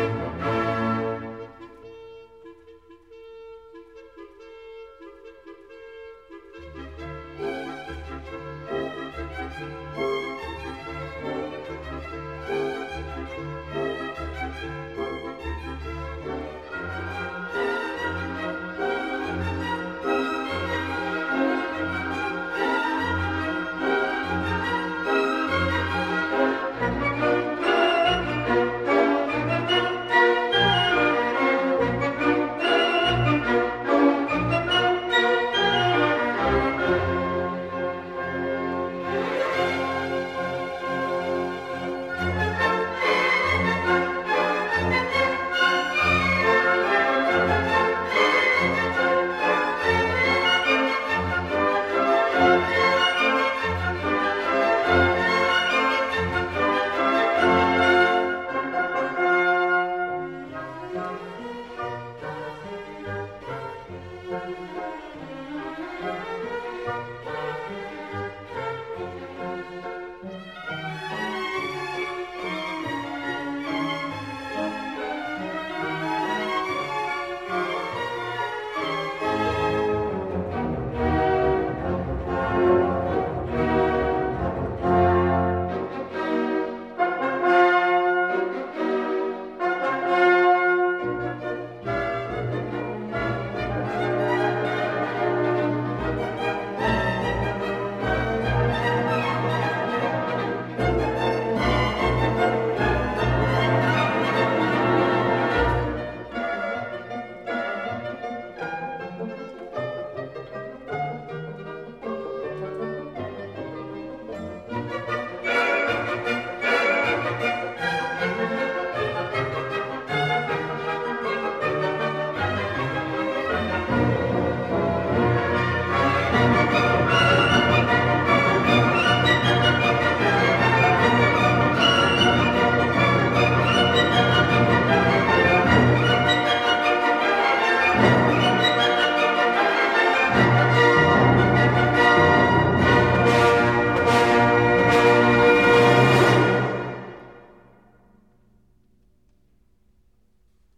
Música